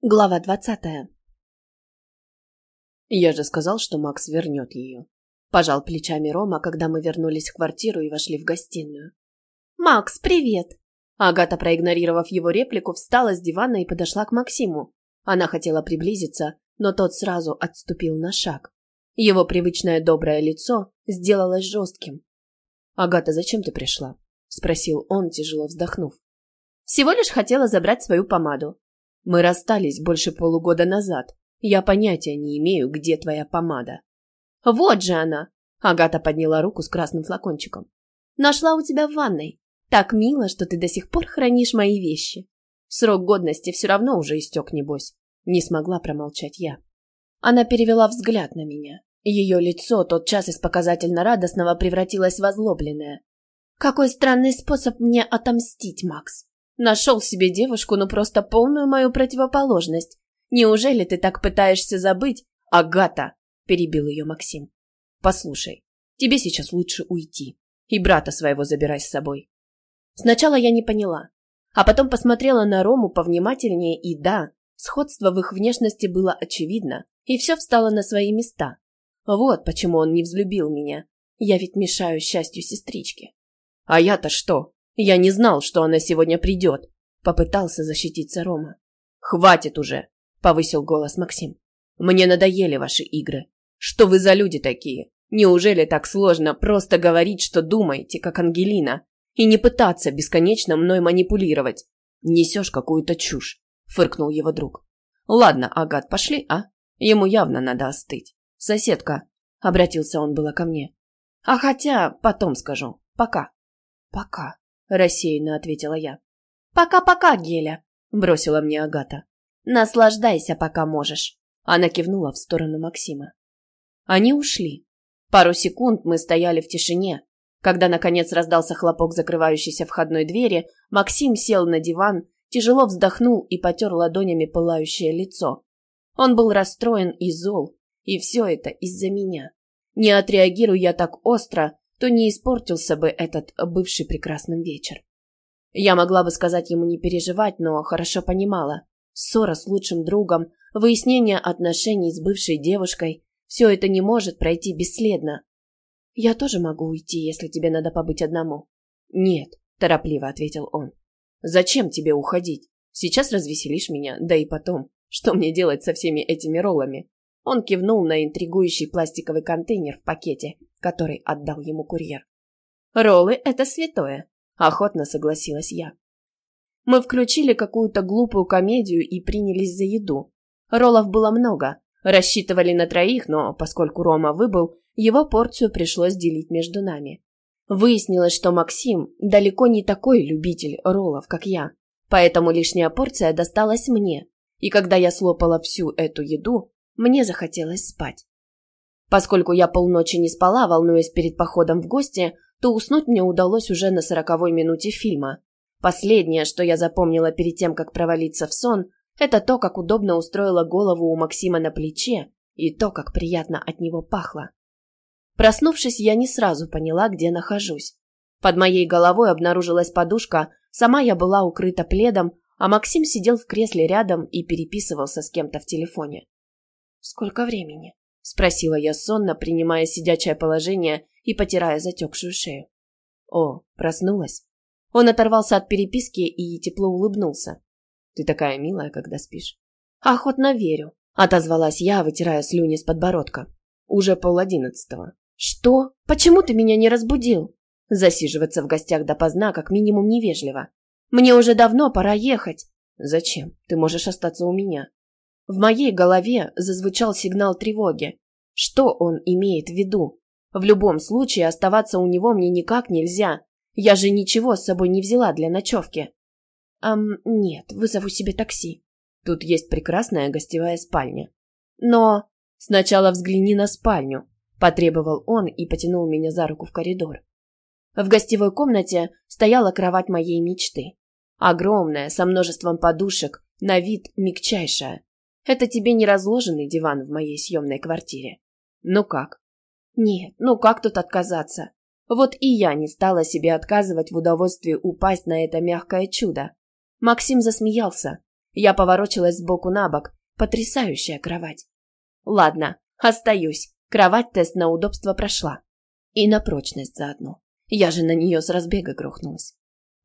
Глава двадцатая. Я же сказал, что Макс вернет ее. Пожал плечами Рома, когда мы вернулись в квартиру и вошли в гостиную. «Макс, привет!» Агата, проигнорировав его реплику, встала с дивана и подошла к Максиму. Она хотела приблизиться, но тот сразу отступил на шаг. Его привычное доброе лицо сделалось жестким. «Агата, зачем ты пришла?» – спросил он, тяжело вздохнув. «Всего лишь хотела забрать свою помаду. Мы расстались больше полугода назад. Я понятия не имею, где твоя помада. Вот же она! Агата подняла руку с красным флакончиком. Нашла у тебя в ванной. Так мило, что ты до сих пор хранишь мои вещи. Срок годности все равно уже истек, небось. Не смогла промолчать я. Она перевела взгляд на меня. Ее лицо тотчас из показательно радостного превратилось в озлобленное. Какой странный способ мне отомстить, Макс. Нашел себе девушку, ну просто полную мою противоположность. Неужели ты так пытаешься забыть? Агата, перебил ее Максим. Послушай, тебе сейчас лучше уйти. И брата своего забирай с собой. Сначала я не поняла, а потом посмотрела на Рому повнимательнее, и да, сходство в их внешности было очевидно, и все встало на свои места. Вот почему он не взлюбил меня. Я ведь мешаю счастью сестрички. А я-то что? Я не знал, что она сегодня придет. Попытался защититься Рома. Хватит уже, повысил голос Максим. Мне надоели ваши игры. Что вы за люди такие? Неужели так сложно просто говорить, что думаете, как Ангелина, и не пытаться бесконечно мной манипулировать? Несешь какую-то чушь, фыркнул его друг. Ладно, Агат, пошли, а? Ему явно надо остыть. Соседка, обратился он было ко мне. А хотя, потом скажу. Пока. Пока. — рассеянно ответила я. «Пока-пока, Геля», — бросила мне Агата. «Наслаждайся, пока можешь». Она кивнула в сторону Максима. Они ушли. Пару секунд мы стояли в тишине. Когда, наконец, раздался хлопок закрывающейся входной двери, Максим сел на диван, тяжело вздохнул и потер ладонями пылающее лицо. Он был расстроен и зол, и все это из-за меня. Не отреагирую я так остро, то не испортился бы этот бывший прекрасным вечер. Я могла бы сказать ему не переживать, но хорошо понимала. Ссора с лучшим другом, выяснение отношений с бывшей девушкой – все это не может пройти бесследно. «Я тоже могу уйти, если тебе надо побыть одному». «Нет», – торопливо ответил он. «Зачем тебе уходить? Сейчас развеселишь меня, да и потом. Что мне делать со всеми этими роллами?» Он кивнул на интригующий пластиковый контейнер в пакете, который отдал ему курьер. «Роллы — это святое», — охотно согласилась я. Мы включили какую-то глупую комедию и принялись за еду. Роллов было много. Рассчитывали на троих, но поскольку Рома выбыл, его порцию пришлось делить между нами. Выяснилось, что Максим далеко не такой любитель роллов, как я, поэтому лишняя порция досталась мне, и когда я слопала всю эту еду, мне захотелось спать. Поскольку я полночи не спала, волнуясь перед походом в гости, то уснуть мне удалось уже на сороковой минуте фильма. Последнее, что я запомнила перед тем, как провалиться в сон, это то, как удобно устроила голову у Максима на плече и то, как приятно от него пахло. Проснувшись, я не сразу поняла, где нахожусь. Под моей головой обнаружилась подушка, сама я была укрыта пледом, а Максим сидел в кресле рядом и переписывался с кем-то в телефоне. «Сколько времени?» — спросила я сонно, принимая сидячее положение и потирая затекшую шею. «О, проснулась?» Он оторвался от переписки и тепло улыбнулся. «Ты такая милая, когда спишь». «Охотно верю», — отозвалась я, вытирая слюни с подбородка. «Уже пол одиннадцатого». «Что? Почему ты меня не разбудил?» Засиживаться в гостях допоздна как минимум невежливо. «Мне уже давно пора ехать». «Зачем? Ты можешь остаться у меня». В моей голове зазвучал сигнал тревоги. Что он имеет в виду? В любом случае оставаться у него мне никак нельзя. Я же ничего с собой не взяла для ночевки. Ам, нет, вызову себе такси. Тут есть прекрасная гостевая спальня. Но сначала взгляни на спальню, потребовал он и потянул меня за руку в коридор. В гостевой комнате стояла кровать моей мечты. Огромная, со множеством подушек, на вид мягчайшая. Это тебе не разложенный диван в моей съемной квартире. Ну как? Нет, ну как тут отказаться? Вот и я не стала себе отказывать в удовольствии упасть на это мягкое чудо. Максим засмеялся. Я поворочилась сбоку на бок. Потрясающая кровать. Ладно, остаюсь. Кровать тест на удобство прошла. И на прочность заодно. Я же на нее с разбега грохнулась.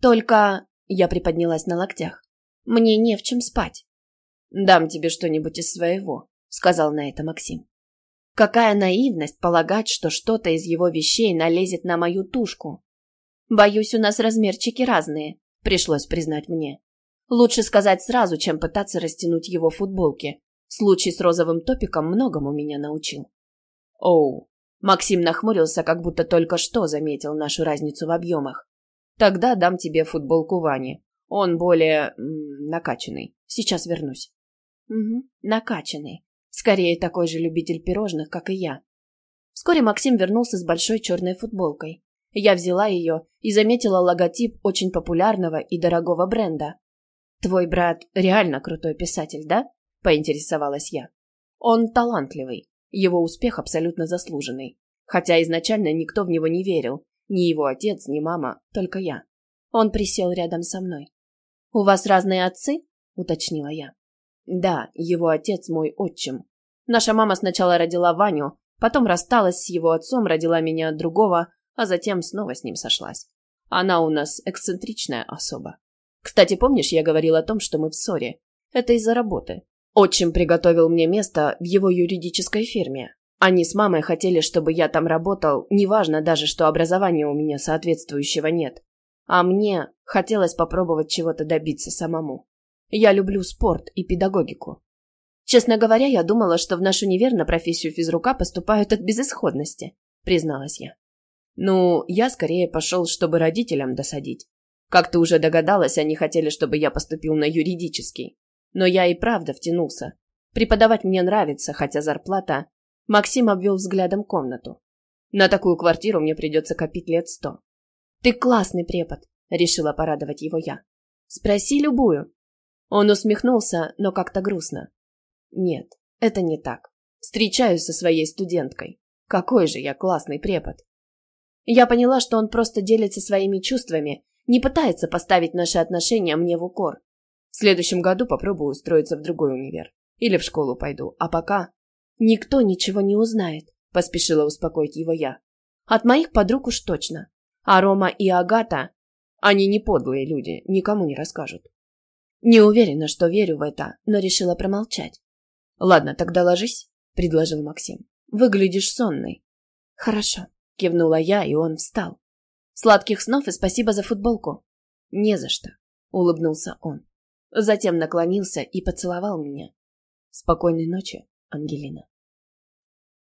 Только... Я приподнялась на локтях. Мне не в чем спать. «Дам тебе что-нибудь из своего», — сказал на это Максим. Какая наивность полагать, что что-то из его вещей налезет на мою тушку. Боюсь, у нас размерчики разные, пришлось признать мне. Лучше сказать сразу, чем пытаться растянуть его футболки. Случай с розовым топиком многому меня научил. Оу. Максим нахмурился, как будто только что заметил нашу разницу в объемах. Тогда дам тебе футболку Вани. Он более... Накачанный. Сейчас вернусь. Угу, накачанный. Скорее, такой же любитель пирожных, как и я. Вскоре Максим вернулся с большой черной футболкой. Я взяла ее и заметила логотип очень популярного и дорогого бренда. «Твой брат реально крутой писатель, да?» – поинтересовалась я. «Он талантливый. Его успех абсолютно заслуженный. Хотя изначально никто в него не верил. Ни его отец, ни мама, только я. Он присел рядом со мной. «У вас разные отцы?» – уточнила я. Да, его отец мой отчим. Наша мама сначала родила Ваню, потом рассталась с его отцом, родила меня от другого, а затем снова с ним сошлась. Она у нас эксцентричная особа. Кстати, помнишь, я говорил о том, что мы в ссоре? Это из-за работы. Отчим приготовил мне место в его юридической фирме. Они с мамой хотели, чтобы я там работал, неважно даже, что образования у меня соответствующего нет. А мне хотелось попробовать чего-то добиться самому. Я люблю спорт и педагогику. Честно говоря, я думала, что в наш универ на профессию физрука поступают от безысходности, призналась я. Ну, я скорее пошел, чтобы родителям досадить. Как ты уже догадалась, они хотели, чтобы я поступил на юридический. Но я и правда втянулся. Преподавать мне нравится, хотя зарплата... Максим обвел взглядом комнату. На такую квартиру мне придется копить лет сто. Ты классный препод, решила порадовать его я. Спроси любую. Он усмехнулся, но как-то грустно. Нет, это не так. Встречаюсь со своей студенткой. Какой же я классный препод. Я поняла, что он просто делится своими чувствами, не пытается поставить наши отношения мне в укор. В следующем году попробую устроиться в другой универ. Или в школу пойду. А пока... Никто ничего не узнает, поспешила успокоить его я. От моих подруг уж точно. А Рома и Агата... Они не подлые люди, никому не расскажут. Не уверена, что верю в это, но решила промолчать. «Ладно, тогда ложись», — предложил Максим. «Выглядишь сонной». «Хорошо», — кивнула я, и он встал. «Сладких снов и спасибо за футболку». «Не за что», — улыбнулся он. Затем наклонился и поцеловал меня. «Спокойной ночи, Ангелина».